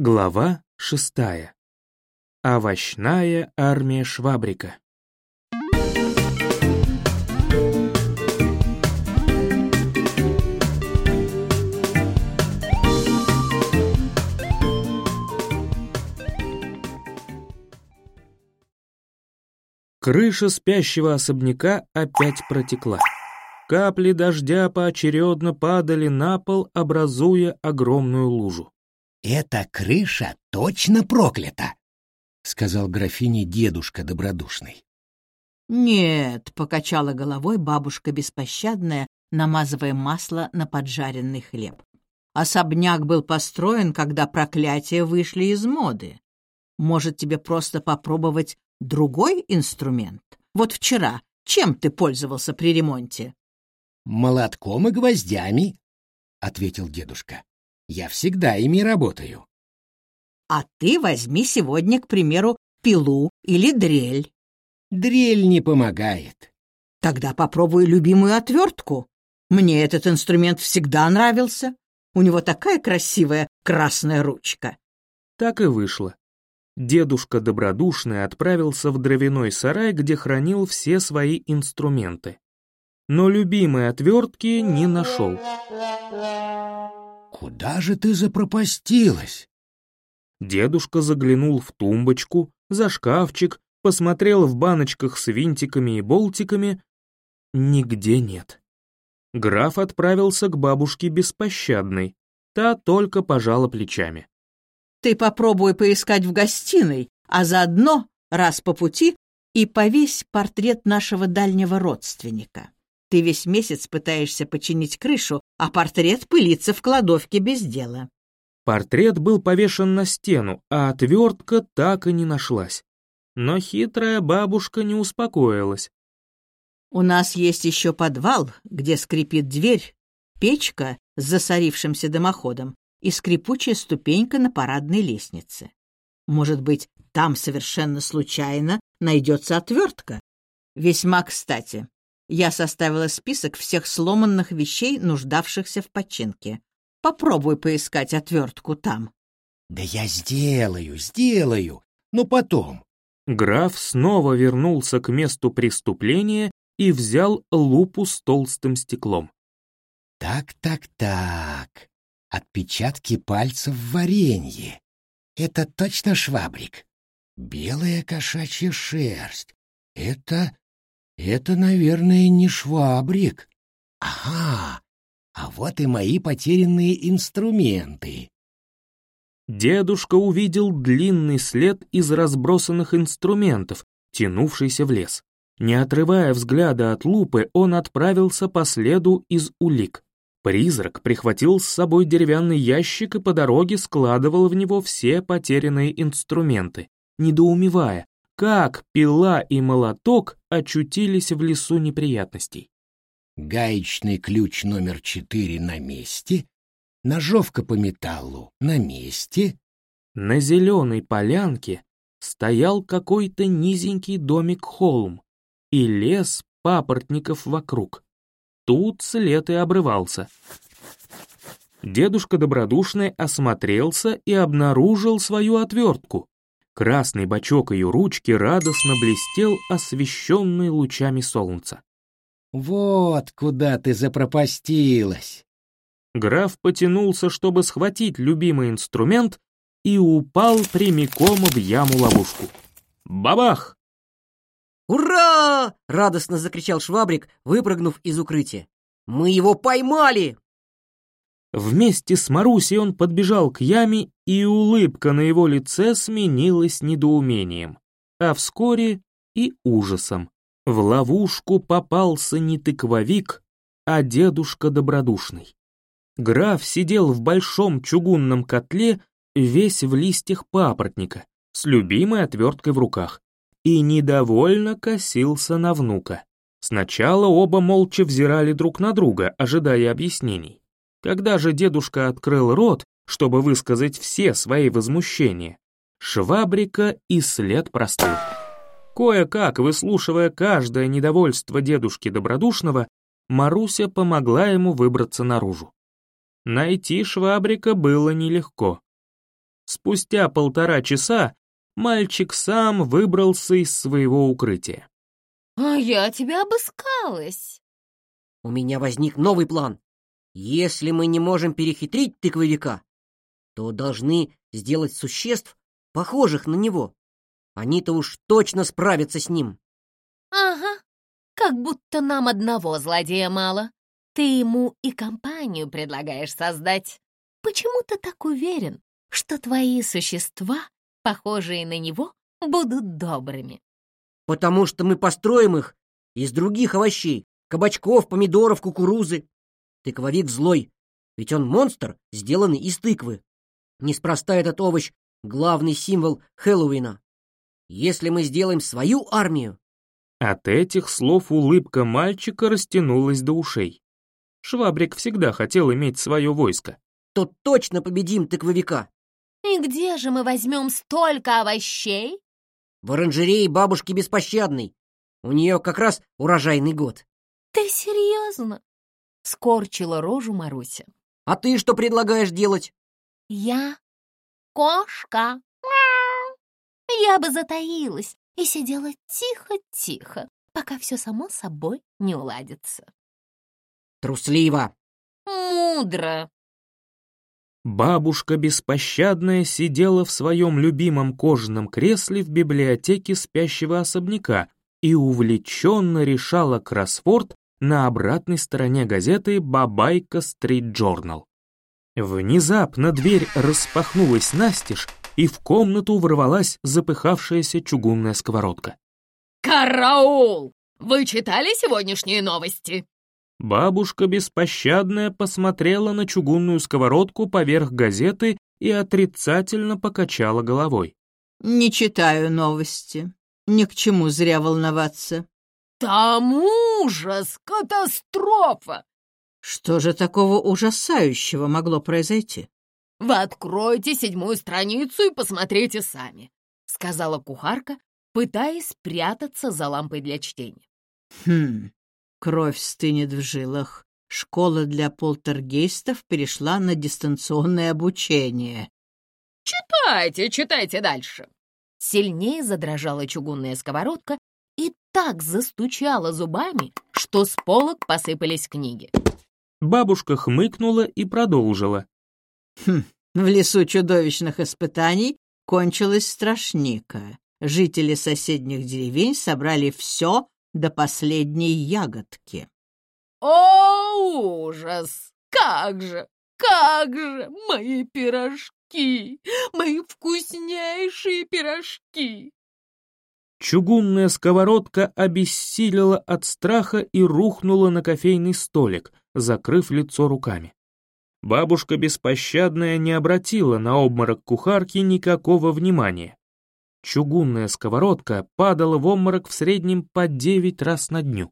Глава шестая. Овощная армия Швабрика. Крыша спящего особняка опять протекла. Капли дождя поочередно падали на пол, образуя огромную лужу. «Эта крыша точно проклята!» — сказал графине дедушка добродушный. «Нет», — покачала головой бабушка беспощадная, намазывая масло на поджаренный хлеб. «Особняк был построен, когда проклятия вышли из моды. Может, тебе просто попробовать другой инструмент? Вот вчера чем ты пользовался при ремонте?» «Молотком и гвоздями», — ответил дедушка. Я всегда ими работаю. А ты возьми сегодня, к примеру, пилу или дрель. Дрель не помогает. Тогда попробуй любимую отвертку. Мне этот инструмент всегда нравился. У него такая красивая красная ручка. Так и вышло. Дедушка добродушный отправился в дровяной сарай, где хранил все свои инструменты. Но любимой отвертки не нашел. Куда же ты запропастилась? Дедушка заглянул в тумбочку, за шкафчик, посмотрел в баночках с винтиками и болтиками. Нигде нет. Граф отправился к бабушке беспощадной. Та только пожала плечами. «Ты попробуй поискать в гостиной, а заодно, раз по пути, и повесь портрет нашего дальнего родственника». Ты весь месяц пытаешься починить крышу, а портрет пылится в кладовке без дела». Портрет был повешен на стену, а отвертка так и не нашлась. Но хитрая бабушка не успокоилась. «У нас есть еще подвал, где скрипит дверь, печка с засорившимся дымоходом и скрипучая ступенька на парадной лестнице. Может быть, там совершенно случайно найдется отвертка? Весьма кстати. Я составила список всех сломанных вещей, нуждавшихся в починке. Попробуй поискать отвертку там. Да я сделаю, сделаю, но потом. Граф снова вернулся к месту преступления и взял лупу с толстым стеклом. Так, так, так. Отпечатки пальцев в варенье. Это точно швабрик. Белая кошачья шерсть. Это это, наверное, не швабрик. Ага, а вот и мои потерянные инструменты. Дедушка увидел длинный след из разбросанных инструментов, тянувшийся в лес. Не отрывая взгляда от лупы, он отправился по следу из улик. Призрак прихватил с собой деревянный ящик и по дороге складывал в него все потерянные инструменты, недоумевая, как пила и молоток очутились в лесу неприятностей. Гаечный ключ номер четыре на месте, ножовка по металлу на месте. На зеленой полянке стоял какой-то низенький домик-холм и лес папоротников вокруг. Тут след и обрывался. Дедушка добродушный осмотрелся и обнаружил свою отвертку. Красный бачок ее ручки радостно блестел, освещенный лучами солнца. «Вот куда ты запропастилась!» Граф потянулся, чтобы схватить любимый инструмент, и упал прямиком в яму-ловушку. Бабах! «Ура!» — радостно закричал Швабрик, выпрыгнув из укрытия. «Мы его поймали!» Вместе с Марусей он подбежал к яме, и улыбка на его лице сменилась недоумением, а вскоре и ужасом. В ловушку попался не тыквовик, а дедушка добродушный. Граф сидел в большом чугунном котле, весь в листьях папоротника, с любимой отверткой в руках, и недовольно косился на внука. Сначала оба молча взирали друг на друга, ожидая объяснений. Когда же дедушка открыл рот, чтобы высказать все свои возмущения, швабрика и след простыл. Кое-как, выслушивая каждое недовольство дедушки Добродушного, Маруся помогла ему выбраться наружу. Найти швабрика было нелегко. Спустя полтора часа мальчик сам выбрался из своего укрытия. «А я тебя обыскалась!» «У меня возник новый план!» Если мы не можем перехитрить тыквовика, то должны сделать существ, похожих на него. Они-то уж точно справятся с ним. Ага, как будто нам одного злодея мало. Ты ему и компанию предлагаешь создать. Почему ты так уверен, что твои существа, похожие на него, будут добрыми? Потому что мы построим их из других овощей, кабачков, помидоров, кукурузы. Тыквовик злой, ведь он монстр, сделанный из тыквы. Неспроста этот овощ — главный символ Хэллоуина. Если мы сделаем свою армию... От этих слов улыбка мальчика растянулась до ушей. Швабрик всегда хотел иметь свое войско. То точно победим тыквовика. И где же мы возьмем столько овощей? В оранжерее бабушки беспощадной. У нее как раз урожайный год. Ты серьезно? Скорчила рожу Маруся. «А ты что предлагаешь делать?» «Я кошка. Я бы затаилась и сидела тихо-тихо, пока все само собой не уладится». «Трусливо!» «Мудро!» Бабушка беспощадная сидела в своем любимом кожаном кресле в библиотеке спящего особняка и увлеченно решала кроссворд на обратной стороне газеты «Бабайка Стрит Джорнал». Внезапно дверь распахнулась настежь, и в комнату ворвалась запыхавшаяся чугунная сковородка. «Караул! Вы читали сегодняшние новости?» Бабушка беспощадная посмотрела на чугунную сковородку поверх газеты и отрицательно покачала головой. «Не читаю новости. Ни к чему зря волноваться. Там ужас, катастрофа! Что же такого ужасающего могло произойти? Вы откройте седьмую страницу и посмотрите сами, сказала кухарка, пытаясь спрятаться за лампой для чтения. Хм, кровь стынет в жилах. Школа для полтергейстов перешла на дистанционное обучение. «Читайте, читайте дальше!» Сильнее задрожала чугунная сковородка, так застучала зубами, что с полок посыпались книги. Бабушка хмыкнула и продолжила. Хм, в лесу чудовищных испытаний кончилось страшника. Жители соседних деревень собрали все до последней ягодки. О, ужас! Как же, как же, мои пирожки, мои вкуснейшие пирожки! Чугунная сковородка обессилила от страха и рухнула на кофейный столик, закрыв лицо руками. Бабушка беспощадная не обратила на обморок кухарки никакого внимания. Чугунная сковородка падала в обморок в среднем по девять раз на дню.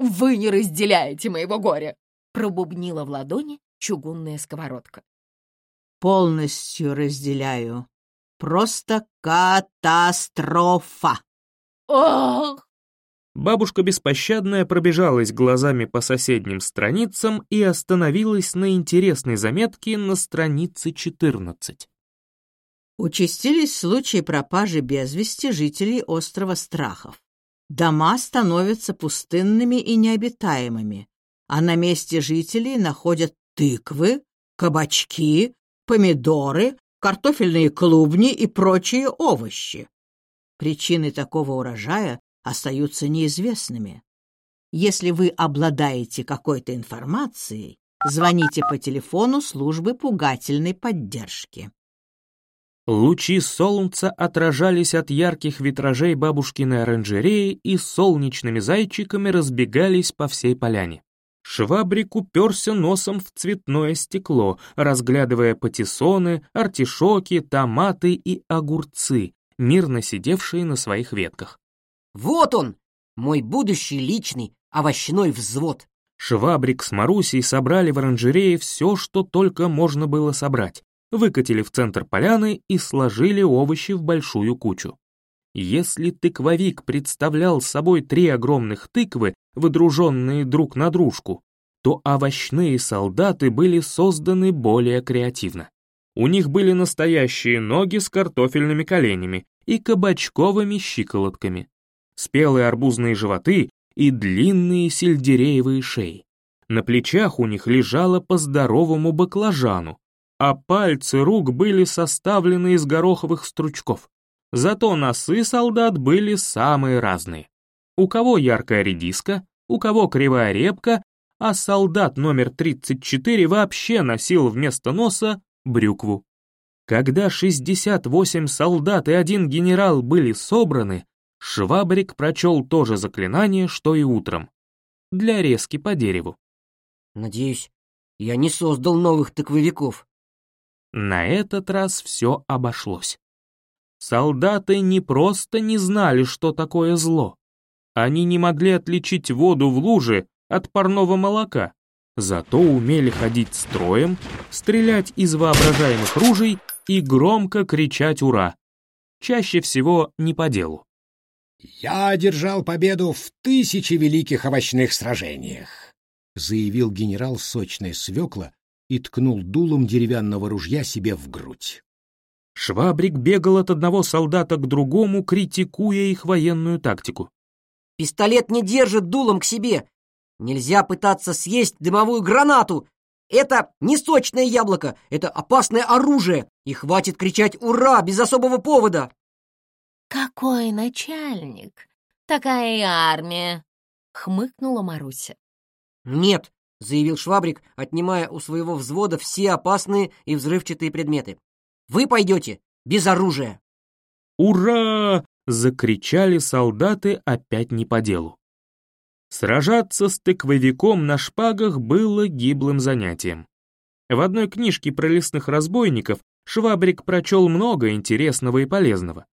«Вы не разделяете моего горя!» — пробубнила в ладони чугунная сковородка. «Полностью разделяю», Просто катастрофа!» «Ох!» Бабушка беспощадная пробежалась глазами по соседним страницам и остановилась на интересной заметке на странице 14. Участились случаи пропажи без вести жителей острова Страхов. Дома становятся пустынными и необитаемыми, а на месте жителей находят тыквы, кабачки, помидоры, картофельные клубни и прочие овощи. Причины такого урожая остаются неизвестными. Если вы обладаете какой-то информацией, звоните по телефону службы пугательной поддержки. Лучи солнца отражались от ярких витражей бабушкиной оранжереи и солнечными зайчиками разбегались по всей поляне. Швабрик уперся носом в цветное стекло, разглядывая патиссоны, артишоки, томаты и огурцы, мирно сидевшие на своих ветках. «Вот он! Мой будущий личный овощной взвод!» Швабрик с Марусей собрали в оранжерее все, что только можно было собрать, выкатили в центр поляны и сложили овощи в большую кучу. Если тыквовик представлял собой три огромных тыквы, выдруженные друг на дружку, то овощные солдаты были созданы более креативно. У них были настоящие ноги с картофельными коленями и кабачковыми щиколотками, спелые арбузные животы и длинные сельдереевые шеи. На плечах у них лежало по здоровому баклажану, а пальцы рук были составлены из гороховых стручков. Зато носы солдат были самые разные. У кого яркая редиска, у кого кривая репка, а солдат номер 34 вообще носил вместо носа брюкву. Когда 68 солдат и один генерал были собраны, Швабрик прочел то же заклинание, что и утром. Для резки по дереву. «Надеюсь, я не создал новых тыквовиков». На этот раз все обошлось. Солдаты не просто не знали, что такое зло. Они не могли отличить воду в луже от парного молока, зато умели ходить строем, стрелять из воображаемых ружей и громко кричать «Ура!», чаще всего не по делу. «Я одержал победу в тысячи великих овощных сражениях», заявил генерал сочная свекла и ткнул дулом деревянного ружья себе в грудь. Швабрик бегал от одного солдата к другому, критикуя их военную тактику. «Пистолет не держит дулом к себе! Нельзя пытаться съесть дымовую гранату! Это не сочное яблоко, это опасное оружие, и хватит кричать «Ура!» без особого повода!» «Какой начальник! Такая и армия!» — хмыкнула Маруся. «Нет!» — заявил Швабрик, отнимая у своего взвода все опасные и взрывчатые предметы. Вы пойдете без оружия!» «Ура!» — закричали солдаты опять не по делу. Сражаться с тыквовиком на шпагах было гиблым занятием. В одной книжке про лесных разбойников Швабрик прочел много интересного и полезного.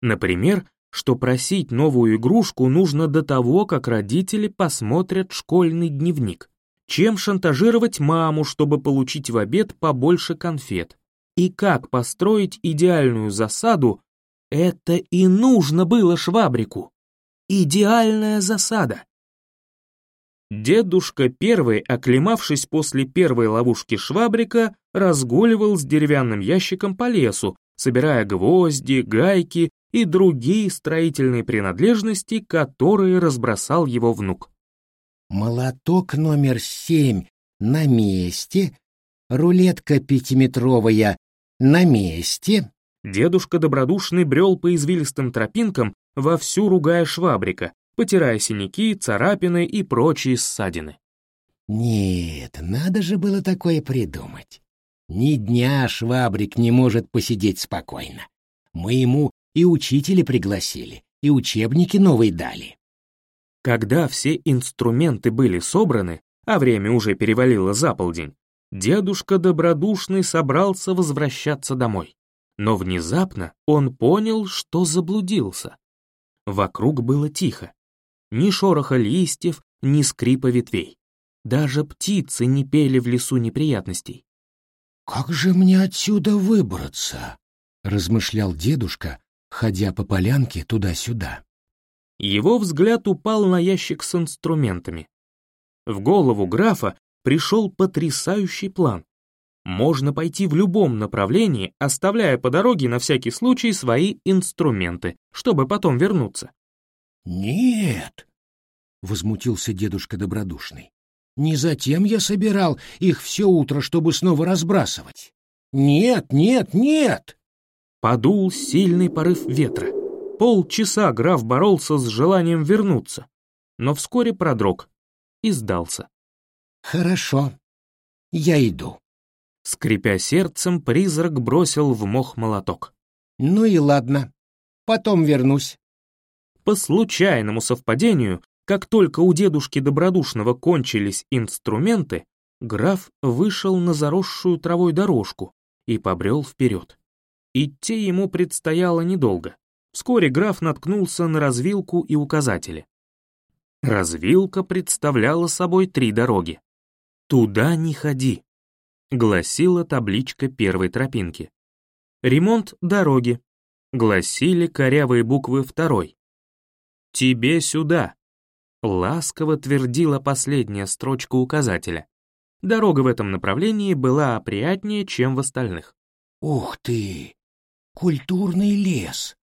Например, что просить новую игрушку нужно до того, как родители посмотрят школьный дневник. Чем шантажировать маму, чтобы получить в обед побольше конфет? и как построить идеальную засаду, это и нужно было Швабрику. Идеальная засада. Дедушка первый, оклемавшись после первой ловушки Швабрика, разгуливал с деревянным ящиком по лесу, собирая гвозди, гайки и другие строительные принадлежности, которые разбросал его внук. «Молоток номер семь на месте рулетка пятиметровая на месте. Дедушка добродушный брел по извилистым тропинкам, вовсю ругая швабрика, потирая синяки, царапины и прочие ссадины. Нет, надо же было такое придумать. Ни дня швабрик не может посидеть спокойно. Мы ему и учителя пригласили, и учебники новые дали. Когда все инструменты были собраны, а время уже перевалило за полдень, дедушка добродушный собрался возвращаться домой. Но внезапно он понял, что заблудился. Вокруг было тихо. Ни шороха листьев, ни скрипа ветвей. Даже птицы не пели в лесу неприятностей. «Как же мне отсюда выбраться?» — размышлял дедушка, ходя по полянке туда-сюда. Его взгляд упал на ящик с инструментами. В голову графа пришел потрясающий план. Можно пойти в любом направлении, оставляя по дороге на всякий случай свои инструменты, чтобы потом вернуться. «Нет!» — возмутился дедушка добродушный. «Не затем я собирал их все утро, чтобы снова разбрасывать. Нет, нет, нет!» Подул сильный порыв ветра. Полчаса граф боролся с желанием вернуться, но вскоре продрог и сдался. «Хорошо, я иду». Скрипя сердцем, призрак бросил в мох молоток. «Ну и ладно, потом вернусь». По случайному совпадению, как только у дедушки Добродушного кончились инструменты, граф вышел на заросшую травой дорожку и побрел вперед. Идти ему предстояло недолго. Вскоре граф наткнулся на развилку и указатели. Развилка представляла собой три дороги. «Туда не ходи», — гласила табличка первой тропинки. «Ремонт дороги», — гласили корявые буквы второй. «Тебе сюда», — ласково твердила последняя строчка указателя. Дорога в этом направлении была опрятнее, чем в остальных. «Ух ты! Культурный лес!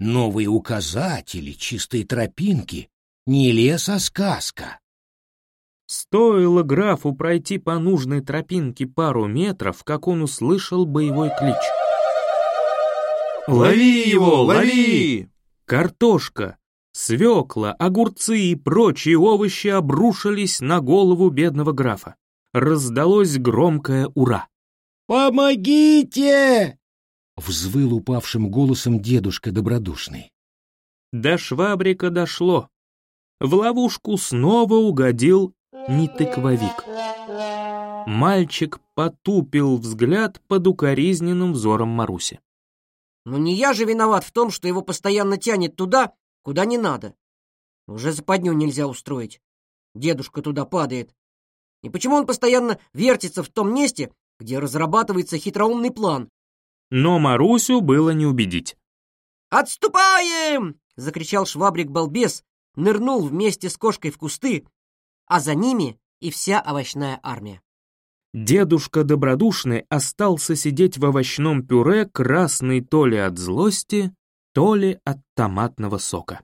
Новые указатели, чистые тропинки! Не лес, а сказка!» Стоило графу пройти по нужной тропинке пару метров, как он услышал боевой клич. «Лови его, лови!» Картошка, свекла, огурцы и прочие овощи обрушились на голову бедного графа. Раздалось громкое «Ура!» «Помогите!» — взвыл упавшим голосом дедушка добродушный. До швабрика дошло. В ловушку снова угодил не тыквовик. Мальчик потупил взгляд под укоризненным взором Маруси. «Ну не я же виноват в том, что его постоянно тянет туда, куда не надо. Уже западню нельзя устроить. Дедушка туда падает. И почему он постоянно вертится в том месте, где разрабатывается хитроумный план?» Но Марусю было не убедить. «Отступаем!» — закричал швабрик-балбес, нырнул вместе с кошкой в кусты, а за ними и вся овощная армия. Дедушка добродушный остался сидеть в овощном пюре, красный то ли от злости, то ли от томатного сока.